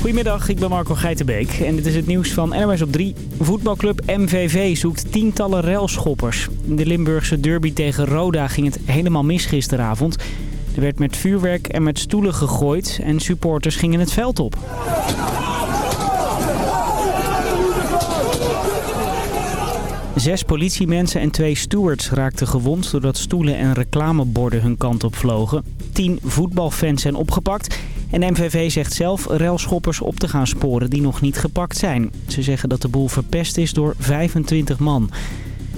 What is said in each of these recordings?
Goedemiddag, ik ben Marco Geitenbeek en dit is het nieuws van NOS op 3. Voetbalclub MVV zoekt tientallen railschoppers. In de Limburgse derby tegen Roda ging het helemaal mis gisteravond. Er werd met vuurwerk en met stoelen gegooid en supporters gingen het veld op. Zes politiemensen en twee stewards raakten gewond doordat stoelen en reclameborden hun kant op vlogen. Tien voetbalfans zijn opgepakt en MVV zegt zelf relschoppers op te gaan sporen die nog niet gepakt zijn. Ze zeggen dat de boel verpest is door 25 man.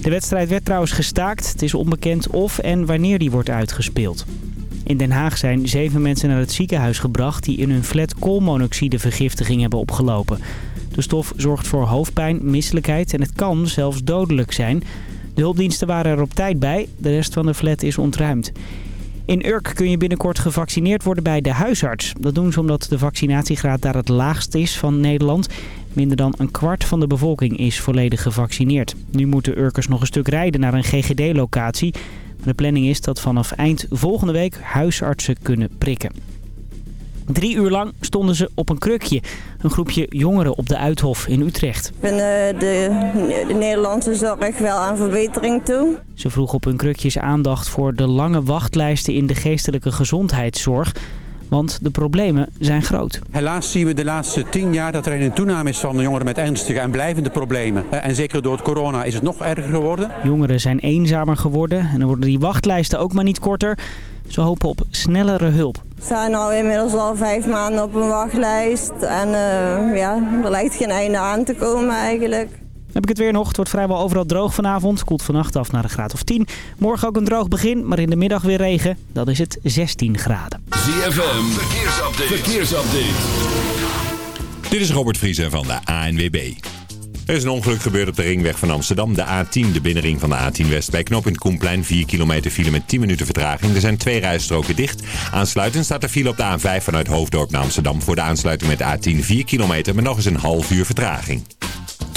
De wedstrijd werd trouwens gestaakt. Het is onbekend of en wanneer die wordt uitgespeeld. In Den Haag zijn zeven mensen naar het ziekenhuis gebracht... die in hun flat koolmonoxidevergiftiging hebben opgelopen. De stof zorgt voor hoofdpijn, misselijkheid en het kan zelfs dodelijk zijn. De hulpdiensten waren er op tijd bij. De rest van de flat is ontruimd. In Urk kun je binnenkort gevaccineerd worden bij de huisarts. Dat doen ze omdat de vaccinatiegraad daar het laagst is van Nederland. Minder dan een kwart van de bevolking is volledig gevaccineerd. Nu moeten Urkers nog een stuk rijden naar een GGD-locatie. De planning is dat vanaf eind volgende week huisartsen kunnen prikken. Drie uur lang stonden ze op een krukje. Een groepje jongeren op de Uithof in Utrecht. Ik vind uh, de, de, Nederlandse zorg wel aan verbetering toe. Ze vroegen op hun krukjes aandacht voor de lange wachtlijsten in de geestelijke gezondheidszorg. Want de problemen zijn groot. Helaas zien we de laatste tien jaar dat er een toename is van de jongeren met ernstige en blijvende problemen. En zeker door het corona is het nog erger geworden. Jongeren zijn eenzamer geworden en dan worden die wachtlijsten ook maar niet korter. Ze hopen op snellere hulp. We staan nu inmiddels al vijf maanden op een wachtlijst. En uh, ja, er lijkt geen einde aan te komen eigenlijk. Heb ik het weer nog. Het wordt vrijwel overal droog vanavond. Koelt vannacht af naar een graad of 10. Morgen ook een droog begin, maar in de middag weer regen. Dan is het 16 graden. ZFM, verkeersupdate. verkeersupdate. Dit is Robert Vriezen van de ANWB. Er is een ongeluk gebeurd op de ringweg van Amsterdam. De A10, de binnenring van de A10 West. Bij knooppunt Koenplein 4 kilometer file met 10 minuten vertraging. Er zijn twee rijstroken dicht. Aansluitend staat er file op de A5 vanuit Hoofddorp naar Amsterdam. Voor de aansluiting met de A10 4 kilometer met nog eens een half uur vertraging.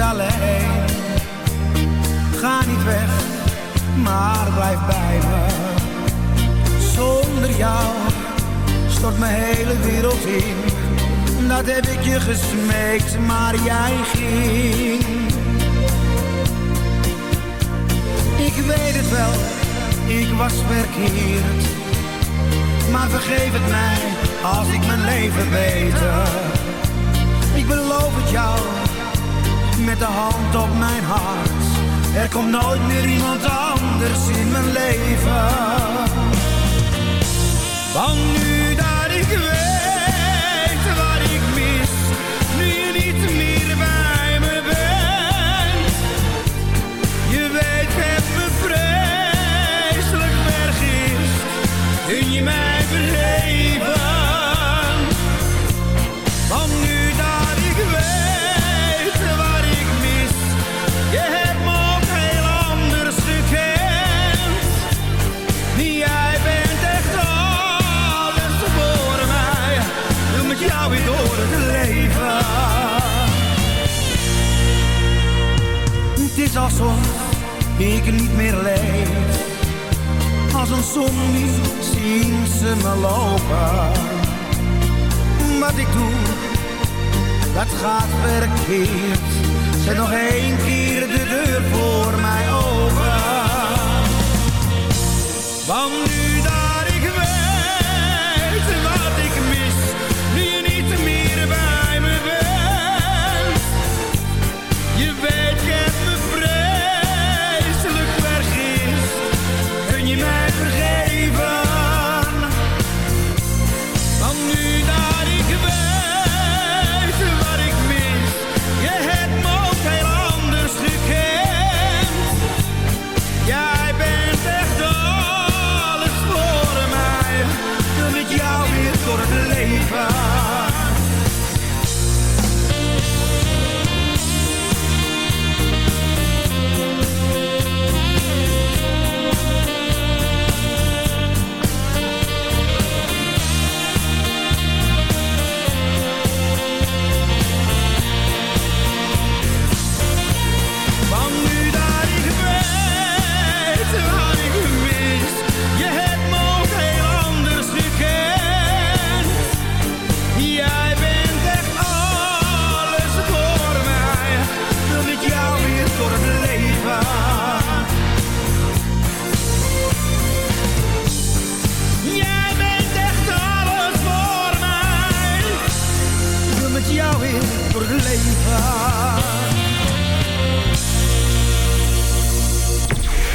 Alleen. Ga niet weg, maar blijf bij me. Zonder jou stort mijn hele wereld in. Dat heb ik je gesmeekt, maar jij ging. Ik weet het wel, ik was verkeerd. Maar vergeef het mij als ik mijn leven beter. Ik beloof het jou, met de hand op mijn hart. Er komt nooit meer iemand anders in mijn leven. Want nu dat ik weet wat ik mis, nu je niet meer bij me bent. Je weet, het me vreselijk vergist, je mij is alsof ik niet meer leef. Als een zombie zien ze me lopen. Wat ik doe, dat gaat verkeerd. Zet nog één keer de deur voor mij open. Want nu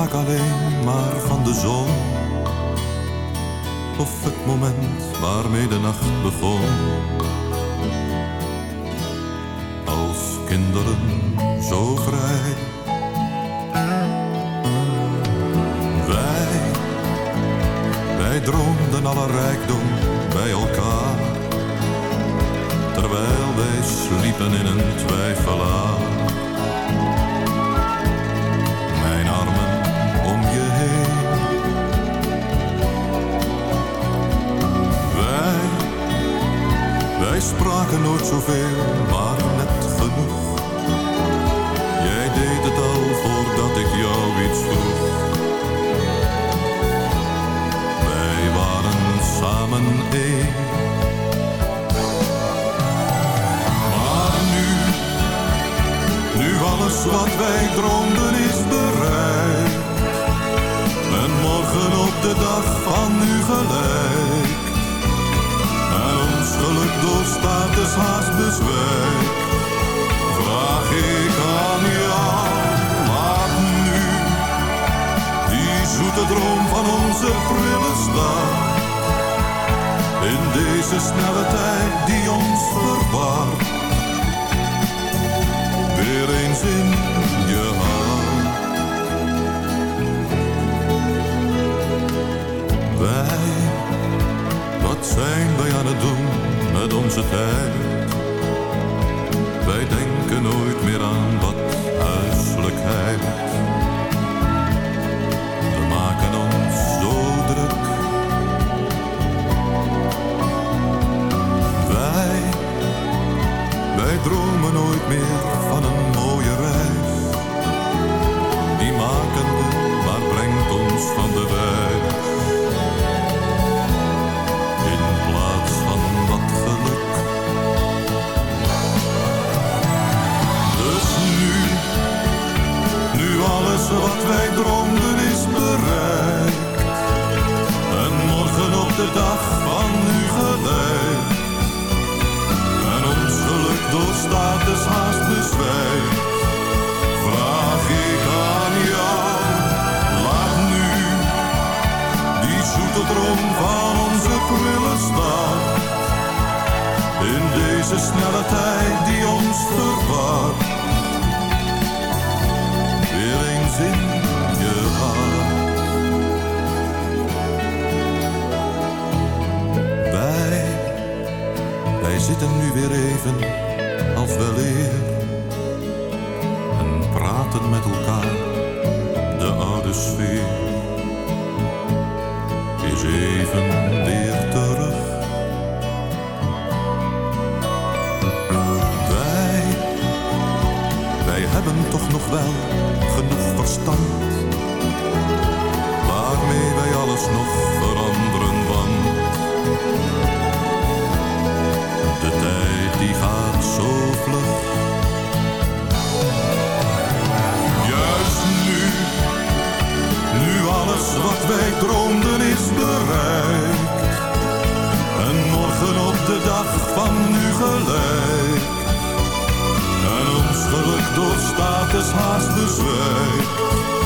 Vaak alleen maar van de zon. Of het moment waarmee de nacht begon. Als kinderen zo vrij. Wij, wij droomden alle rijkdom bij elkaar. Terwijl wij sliepen in een twijfelaar. Wij spraken nooit zoveel, maar net genoeg. Jij deed het al voordat ik jou iets vroeg. Wij waren samen één. Maar nu, nu alles wat wij droomden is bereikt. En morgen op de dag van nu gelijk. Geluk doorstaat dus haast bezwijkt. Vraag ik aan jou, laat nu die zoete droom van onze prille stad. In deze snelle tijd die ons verwaart. Weer eens in je hart. Wij, wat zijn wij aan het doen met onze tijd? Wij denken nooit meer aan wat huiselijkheid. We maken ons zo druk. Wij, wij dromen nooit meer van een mooie reis. alles haast vraag ik aan jou. Laat nu die zoete droom van onze prille stad. In deze snelle tijd die ons vervaart. Weer eens in je hart. Wij, wij zitten nu weer even wel eer. En praten met elkaar, de oude sfeer is even weer terug. Wij, wij hebben toch nog wel genoeg verstand. Waarmee wij alles nog veranderen, die gaat zo vlug. Juist nu, nu alles wat wij droomden is bereikt. En morgen op de dag van nu gelijk. En ons geluk door status haast bezwijkt.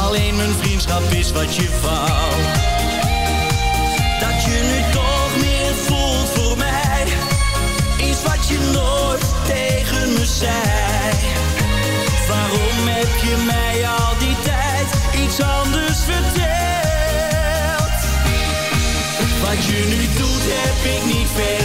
Alleen mijn vriendschap is wat je wou. Dat je nu toch meer voelt voor mij. Is wat je nooit tegen me zei. Waarom heb je mij al die tijd iets anders verteld? Wat je nu doet heb ik niet verdiend.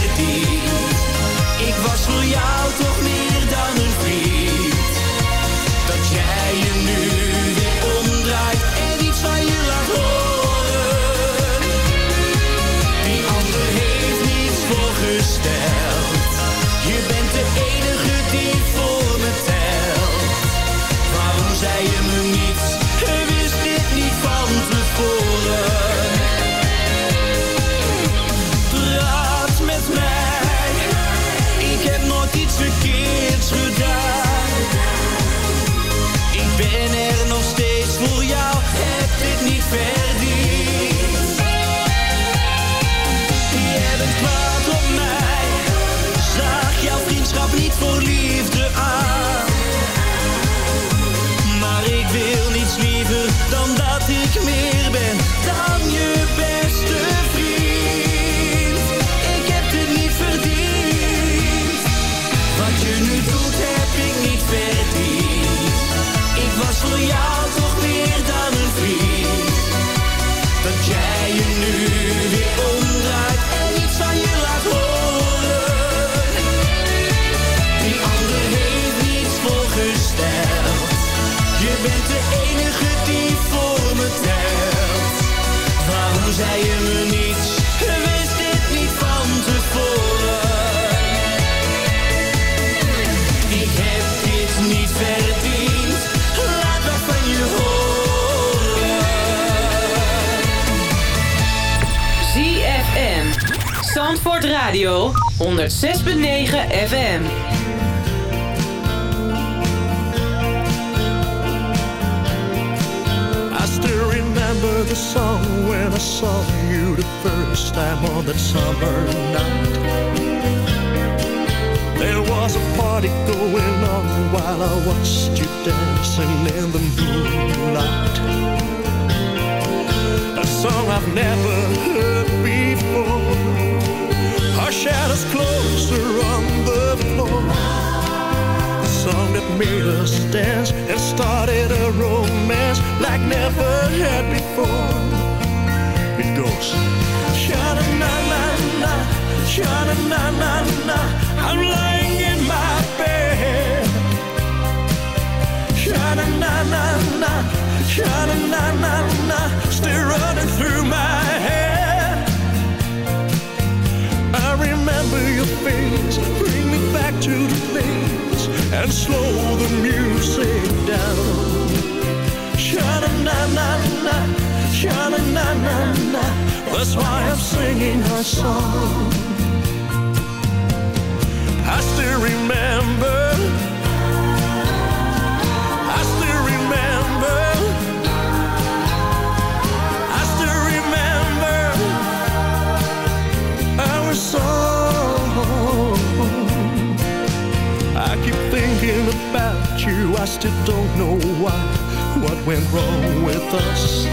Radio 106.9 FM. I still remember the song when I saw you the first time on that summer night. There was a party going on while I watched you dancing in the moonlight. A song I've never heard before. Our shadows closer on the floor. A song that made us dance and started a romance like never had before. It goes, sha na na na na, na na na. I'm lying in my bed. Sha na na na na, na na na na, still running through my head. Remember your face, bring me back to the place, and slow the music down. Sha na na na na, sha na na na na. That's why I'm singing our song. I still remember. I still don't know why. What went wrong with us?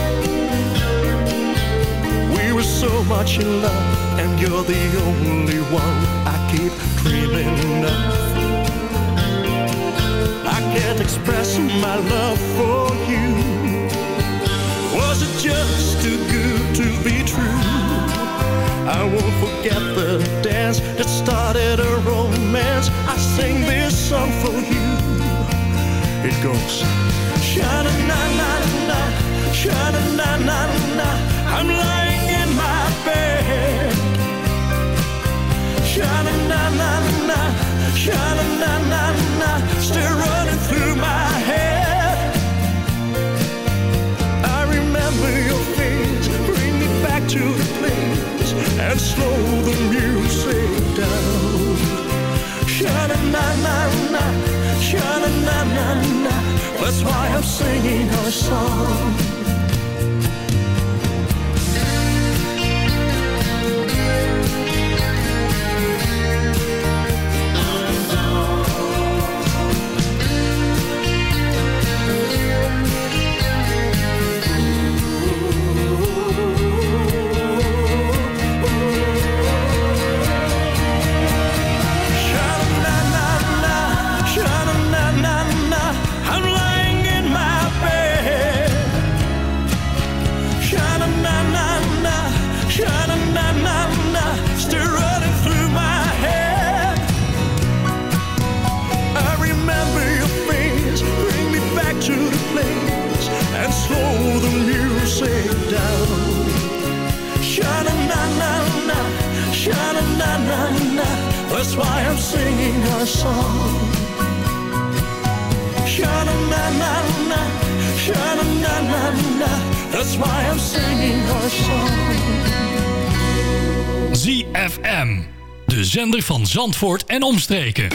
We were so much in love, and you're the only one I keep dreaming of. I can't express my love for you. Was it just too good to be true? I won't forget the dance that started a romance. I sing this song for you. It goes, sha na na na na, sha na na na na. I'm lying in my bed. Sha na na na na, sha na na na na, still running through my head. I remember your face, bring me back to the place, and slow the music down. Sha na na na. That's why I'm singing our song. That's why I'm singing our song. Sha-na-na-na-na, sha-na-na-na-na, that's why I'm singing our song. ZFM. De zender van Zandvoort en omstreken.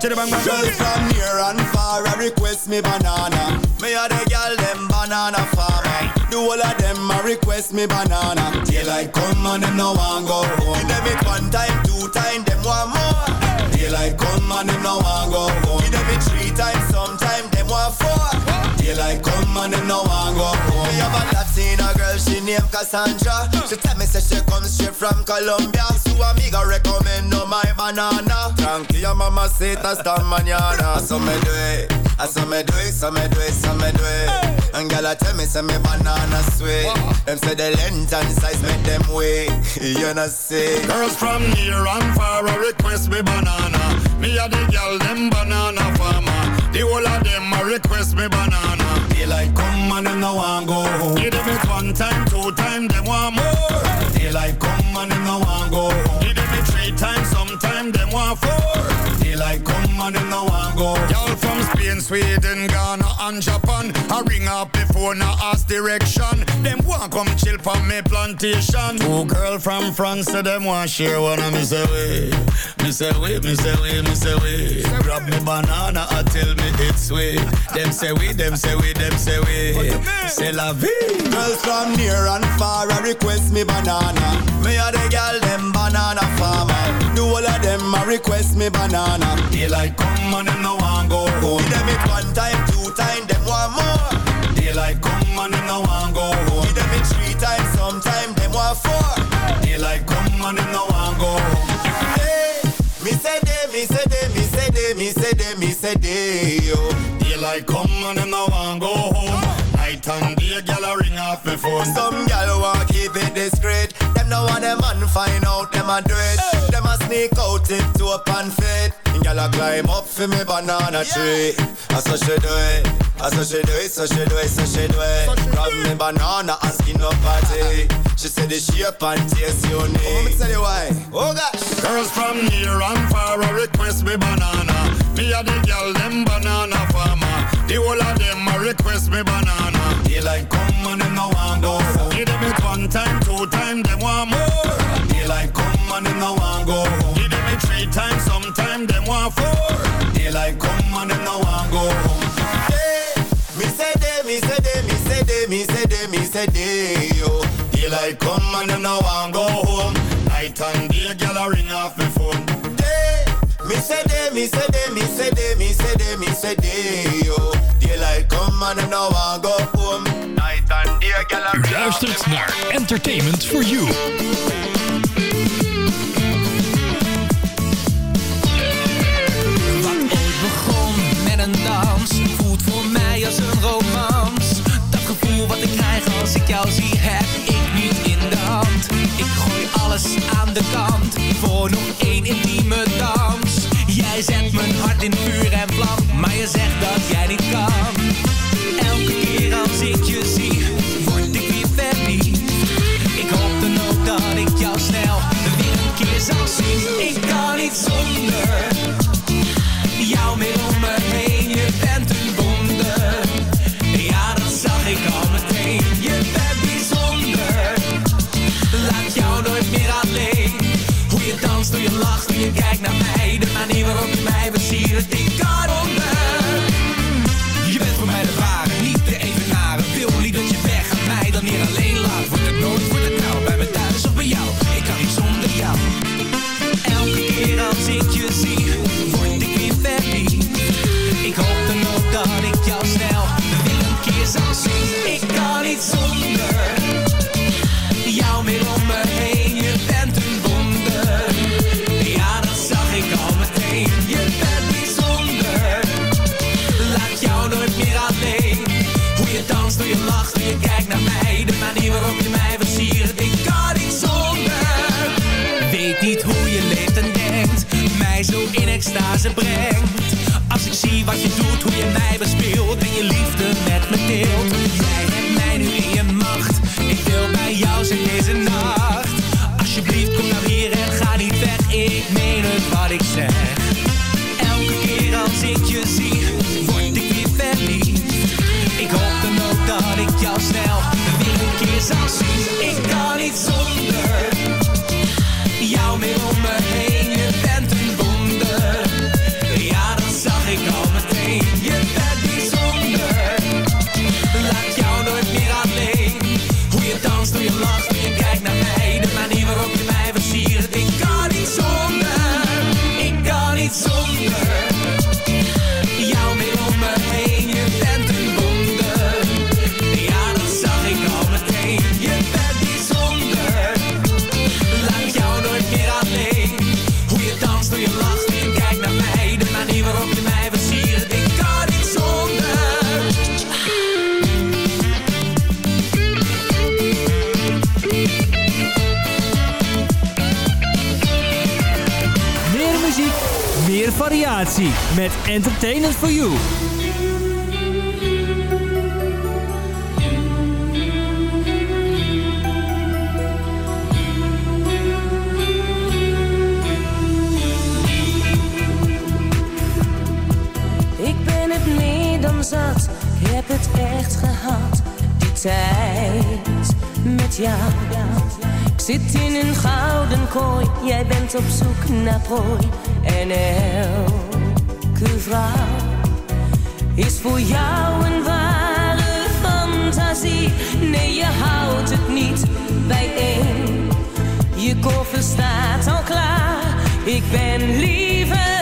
Chitty-bang, bang. Chitty-bang, bang. Girls from near and far, I request me banana. Me a the girl them banana farmer. The whole of them a request me banana. Daylight come and them no want go home. Give them it one time, two time, them want more. Daylight come and them no want go home. Give them it three times, sometime want four. Daylight come and them no want go home. Me have a Latina girl, she named Cassandra. She tell me say she comes straight from Colombia. So amiga recommend no my banana. Tranquila mama sita esta mañana. So me do it, so me do it, so me do it, so me do it. And girl I tell me say me banana sweet. Them say the length and size make them wait. You know see. Girls from near and far request me banana. Me a the girl them banana farmer. The whole of them a request me banana. Daylight come and them no want go home. Give them it one time, two time, them want more. Daylight come and them no want go home. Give them it three times, sometime them want four. Daylight come and them no want go. Y'all from Spain, Sweden, Ghana and Japan. I ring up before now ask direction. Them want come chill from me plantation. Two girl from France, so them want share one of me say way. Me say way, me say way, me say way. Grab me banana and tell me it's sweet. Them say we, them say we, them say we. Say la vie. Girls from near and far I request me banana. Me a the girl them banana farmer. Do all of them a request me banana. Daylight come and them no want go home. Give them it one time, two time, them want more. Daylight come and them no want go home. Give them it three times, sometime them want four. Daylight come and them no want go home. Hey, me say day, me say day, me say day, me say day, me say day, yo. Daylight come and them no want go home. Night and day, gyal a ring off me phone. Some gal want keep it discreet. Them no want them man find out them a do it. A sneak out it to up and fit. Gal a climb up for me banana tree. I so she do it. I so she do it, so she do it, so she do it. Grab me banana and skin up party. She said the shape and taste unique. Oh, me tell you why. Oh gosh. Girls from near and far a request me banana. Me a the girl them banana farmer. The whole of them a request me banana. Daylight come and them no want go. Give them it one time, two time, them want more. Daylight come and them no want go. Give them it three times, sometime them want four. Daylight come and them no want go home. Me say day, me say day, me say day, me say day, me say day, yo. Daylight come and them no want go home. Night and day, gyal a ring off phone. Day, me say day, me say day, me say day, me say day, me say day, yo. Daylight come and them no want go home. And U luistert naar Entertainment for You. voelt voor mij als een romans. Dat gevoel wat ik krijg als ik jou zie, heb ik niet in de hand. Ik gooi alles aan de kant voor nog één intieme dans. Jij zet mijn hart in vuur en you got variatie met Entertainment for You. Ik ben het meer dan zat, ik heb het echt gehad, die tijd met jou. Ik zit in een gouden kooi, jij bent op zoek naar prooi en elke vrouw is voor jou een ware fantasie. Nee, je houdt het niet bijeen. Je koffer staat al klaar. Ik ben liever.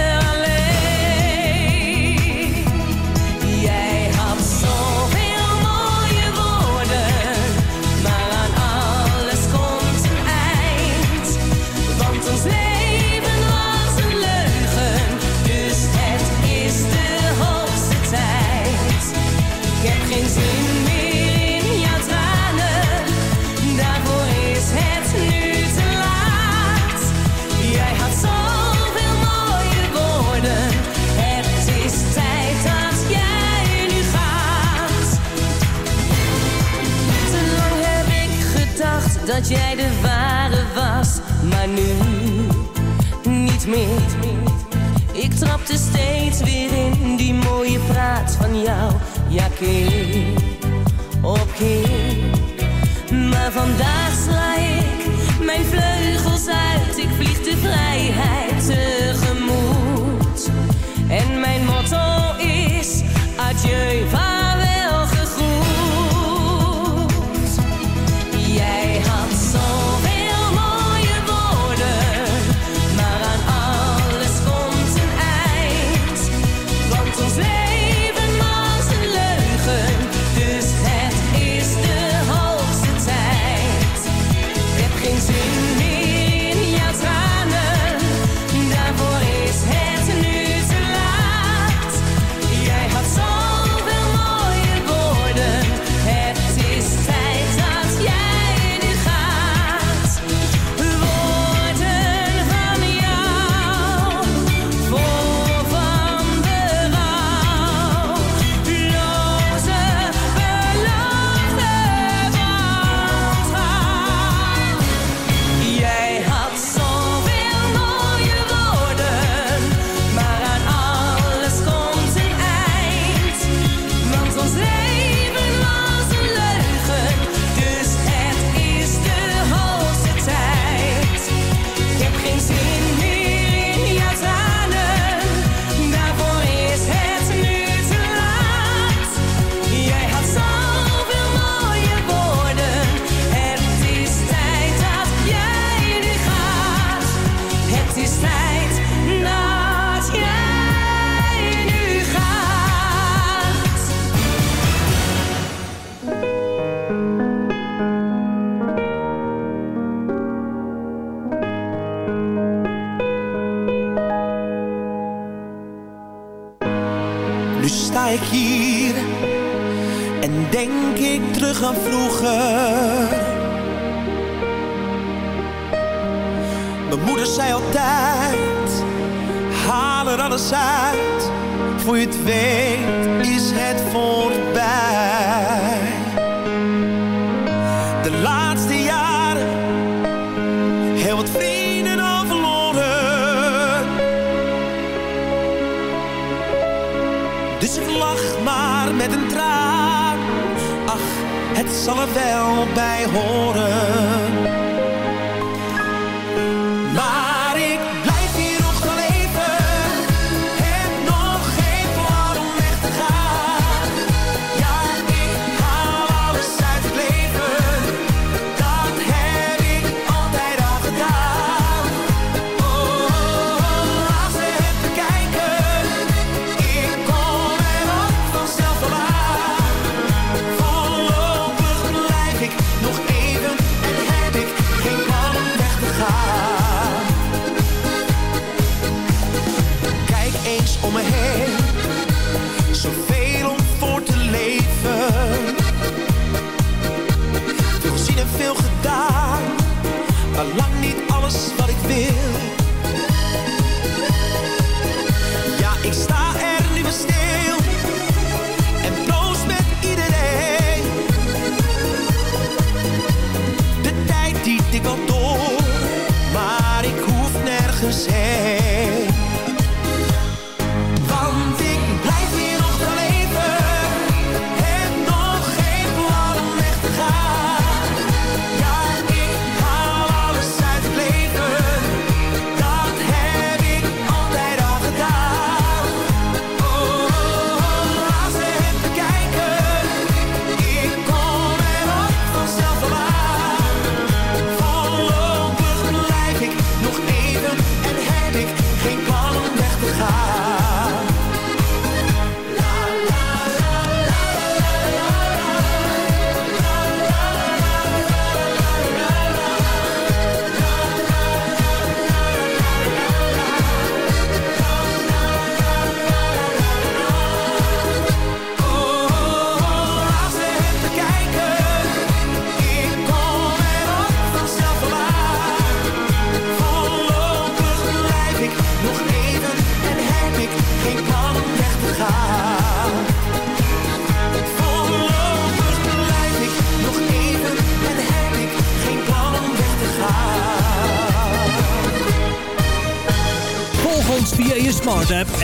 dat jij de ware was, maar nu niet meer. Ik trapte steeds weer in die mooie praat van jou, ja keer op keer. Maar vandaag sla ik mijn vleugels uit, ik vlieg de vrijheid tegemoet. En mijn motto is, adieu, vroeger. Mijn moeder zei altijd, haal er alles uit. Voor je het weet is het voorbij. zal er wel bij horen.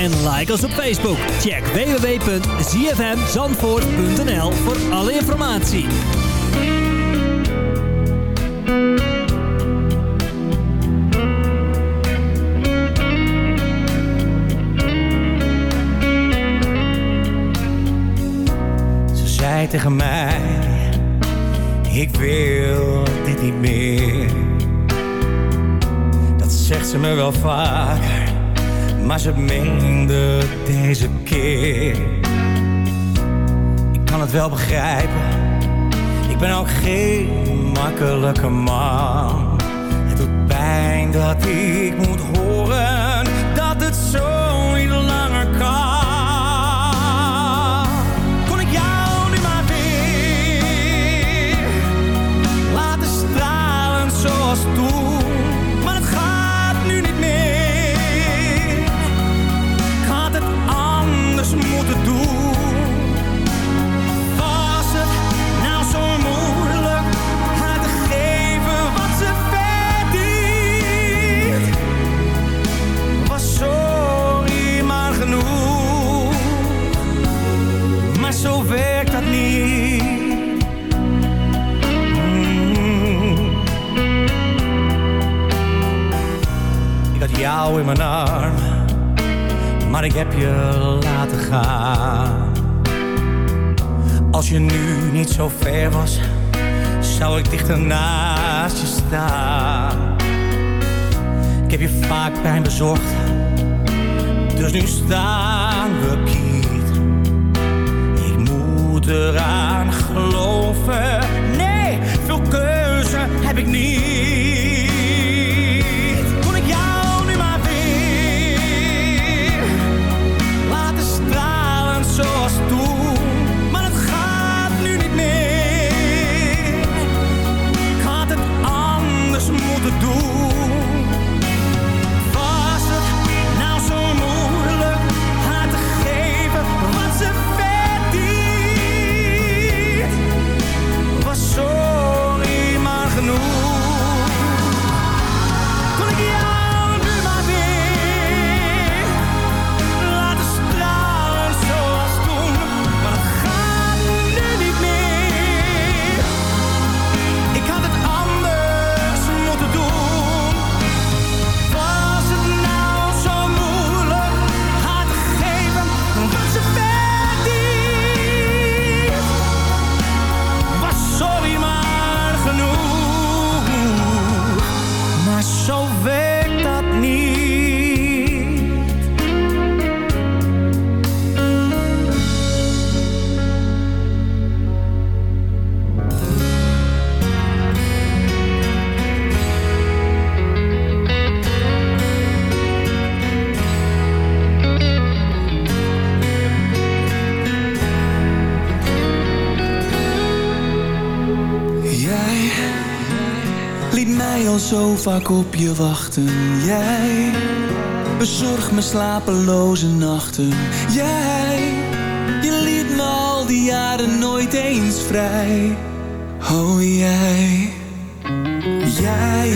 en like ons op Facebook. Check www.zfmzandvoort.nl voor alle informatie. Ze zei tegen mij, ik wil dit niet meer. Dat zegt ze me wel vaak maar ze meende deze keer. Ik kan het wel begrijpen, ik ben ook geen makkelijke man. Het doet pijn dat ik moet horen dat het zo niet langer kan. Kon ik jou niet maar weer laten stralen zoals toen? Vaak op je wachten. Jij bezorgt me slapeloze nachten. Jij, je liet me al die jaren nooit eens vrij. Oh jij, jij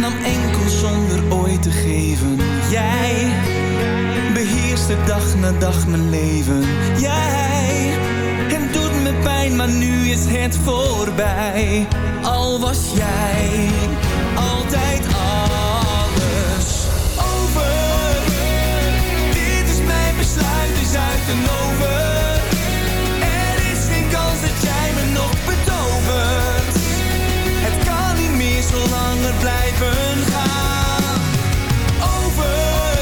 nam enkel zonder ooit te geven. Jij beheerste dag na dag mijn leven. Jij, het doet me pijn, maar nu is het voorbij. Al was jij Er is geen kans dat jij me nog betovert. Het kan niet meer zolang het blijven gaan. Over.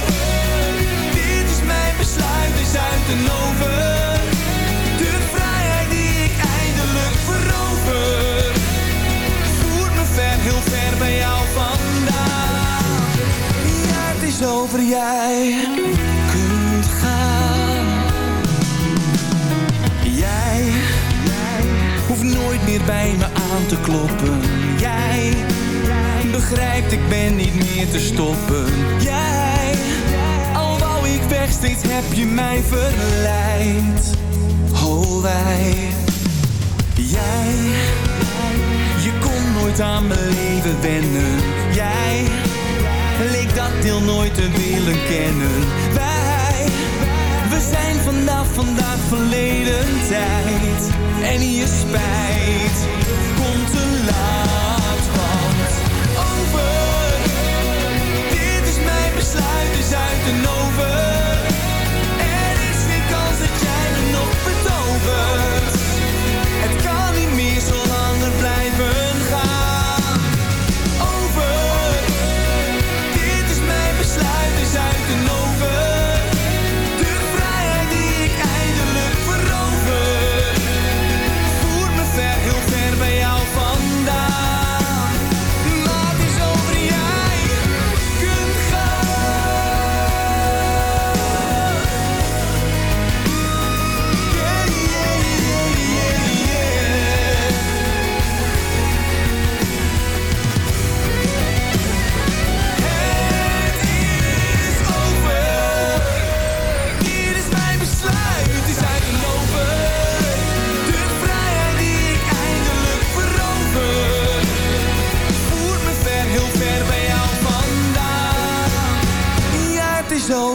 Dit is mijn besluit, is uit en over. De vrijheid die ik eindelijk verover. Voert me ver, heel ver bij jou vandaan. Ja, het is over, jij bij me aan te kloppen. Jij, begrijpt ik ben niet meer te stoppen. Jij, al wou ik weg, steeds heb je mij verleid. Oh wij, jij, je kon nooit aan mijn leven wennen. Jij, leek dat deel nooit te willen kennen. We zijn vanaf vandaag verleden tijd. En je spijt komt te laat, want over. Dit is mijn besluit, is uit en over. Er is geen kans dat jij me nog.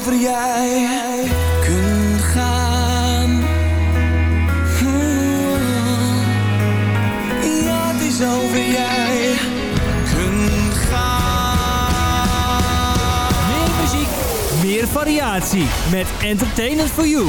Het is over, jij kunt gaan. Ja, het is over, jij kunt gaan. Meer muziek, meer variatie. Met Entertainment for You.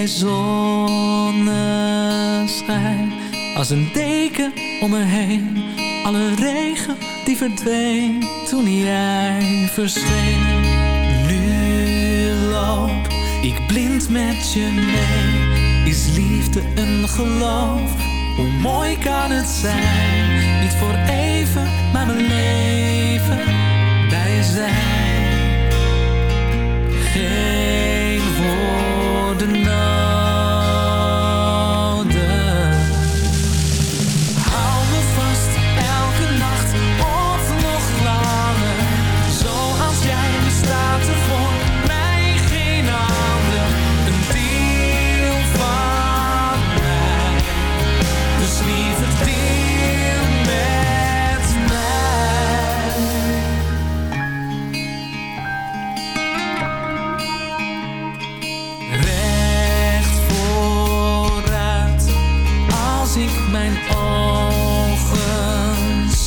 Jij zonneschijn. Als een deken om me heen. Alle regen die verdween toen jij verscheen. Nu loop ik blind met je mee. Is liefde een geloof? Hoe mooi kan het zijn? Niet voor even, maar mijn leven bij je zijn. enough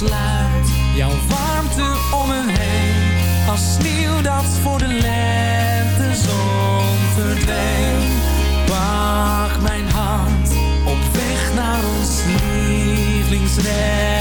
sluit. Jouw warmte om me heen als sneeuw dat voor de lente zon verdween. Pak mijn hand op weg naar ons lievelingsrestaurant.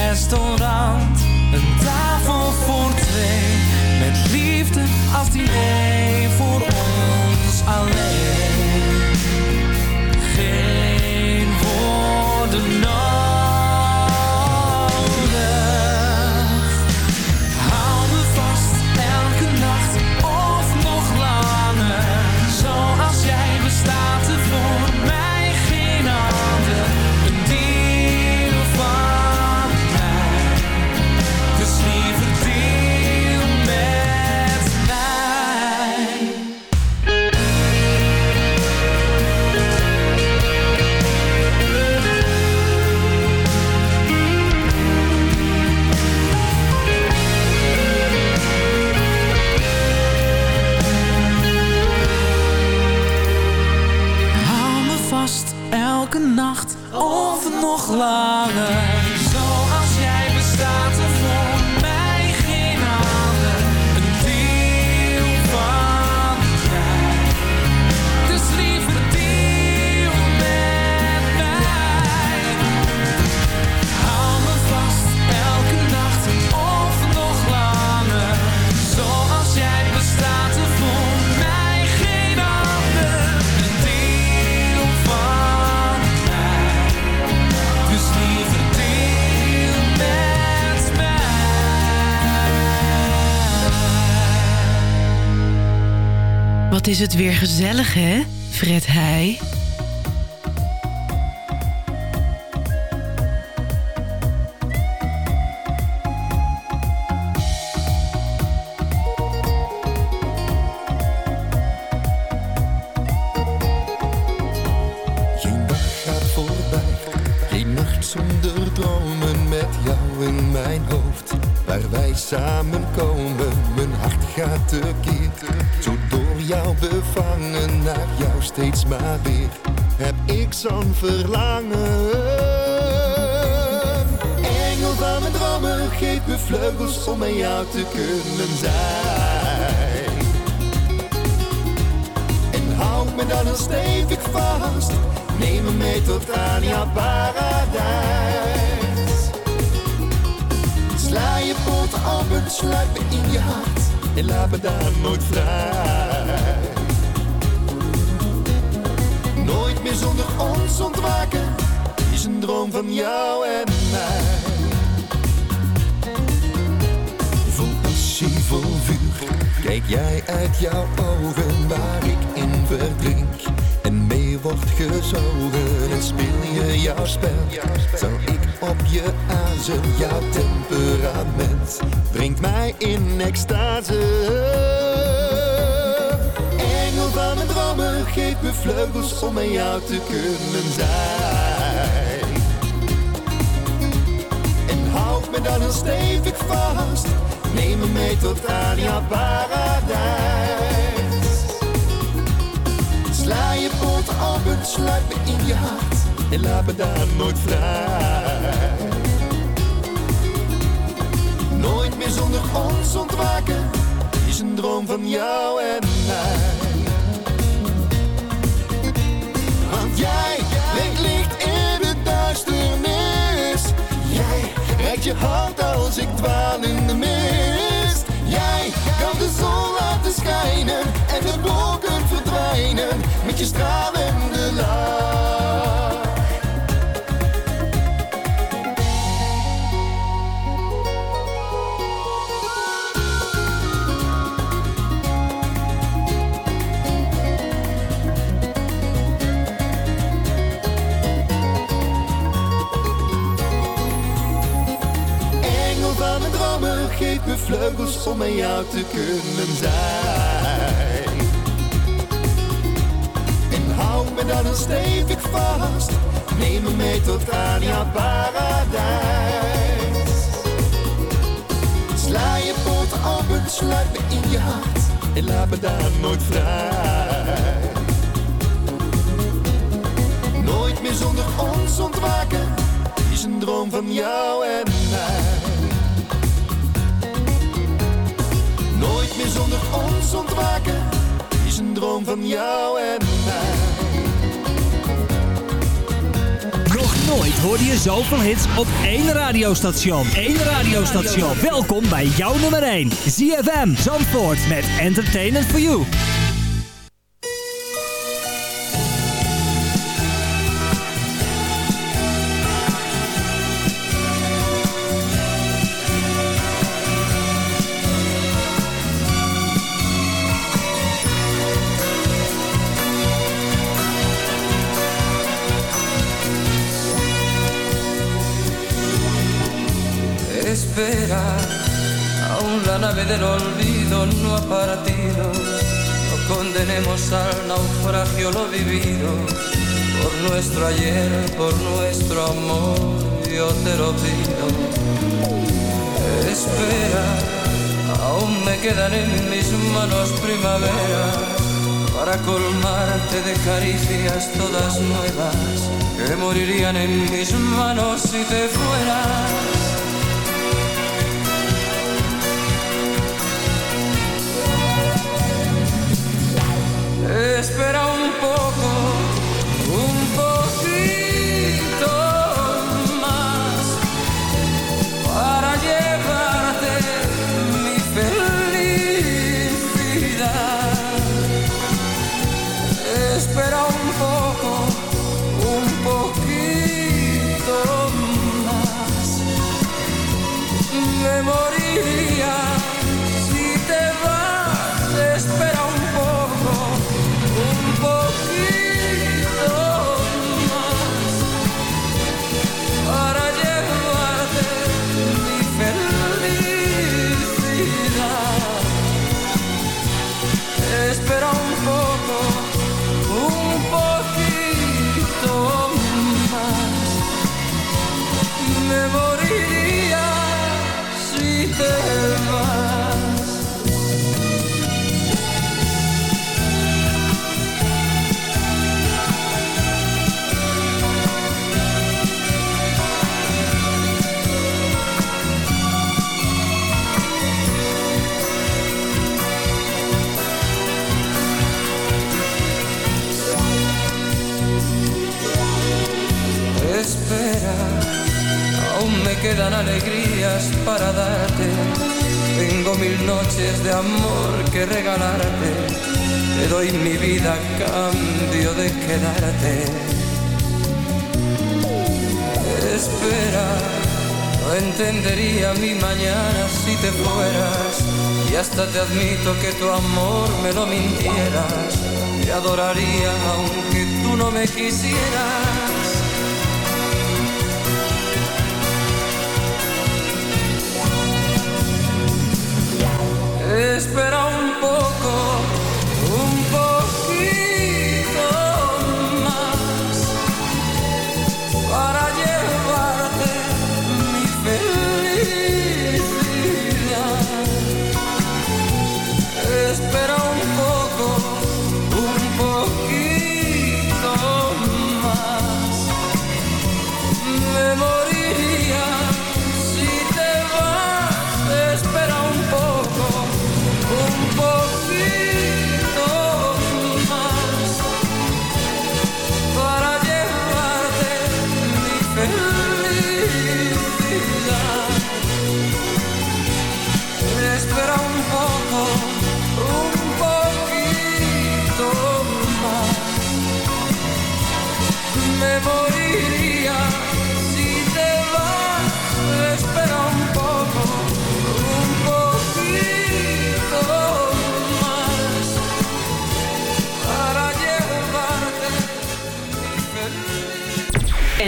Is het weer gezellig, hè? Fred Heij. Te kunnen zijn. En houd me dan een stevig vast. Neem me mee tot aan jouw paradijs. Sla je poot open, sluit me in je hart. En laat me daar nooit vrij. Nooit meer zonder ons ontwaken. Is een droom van jou en mij. Kijk jij uit jouw ogen waar ik in verdrink. En mee wordt gezogen en speel je jouw spel. Zal ik op je azen, jouw temperament brengt mij in extase. Van mijn dromen, geef me vleugels om aan jou te kunnen zijn. En houd me dan heel stevig vast, neem me mee tot aan jouw paradijs. Sla je poten open, sluit me in je hart en laat me daar nooit vrij. Nooit meer zonder ons ontwaken is een droom van jou en mij. Want jij brengt Je hand als ik dwaal in de mist. Jij kan de zon laten schijnen en de wolken verdwijnen met je stralende lach. Vleugels om aan jou te kunnen zijn. En hou me dan een stevig vast, neem me mee tot aan jouw paradijs. Sla je poot open, sluit me in je hart en laat me daar nooit vrij. Nooit meer zonder ons ontwaken, is een droom van jou en mij. Zonder ons ontwaken, is een droom van jou en mij. Nog nooit hoorde je zoveel hits op één radiostation. Eén radiostation. Welkom bij jouw nummer 1. ZFM Zandvoort met Entertainment for You. Naufragio lo vivido. Por nuestro ayer, por nuestro amor, yo te lo pido. Espera, aún me quedan en mis manos primaveras para colmarte de caricias todas nuevas que morirían en mis manos si te fueras. Espera quedan alegrías para darte. Tengo mil noches de amor que regalarte. Te doy mi vida a cambio de quedarte. Espera, no entendería mi mañana si te fueras. Y hasta te admito que tu amor me lo mintieras. Te adoraría aunque tú no me quisieras. Espera un poco,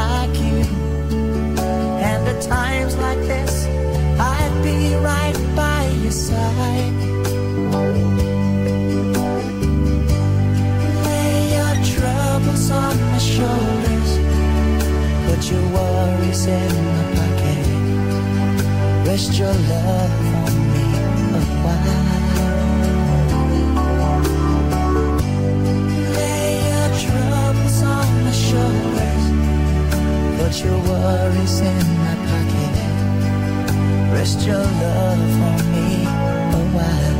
like you. And at times like this, I'd be right by your side. Lay your troubles on my shoulders, put your worries in my pocket, rest your love on me. Put your worries in my pocket. Rest your love on me a while.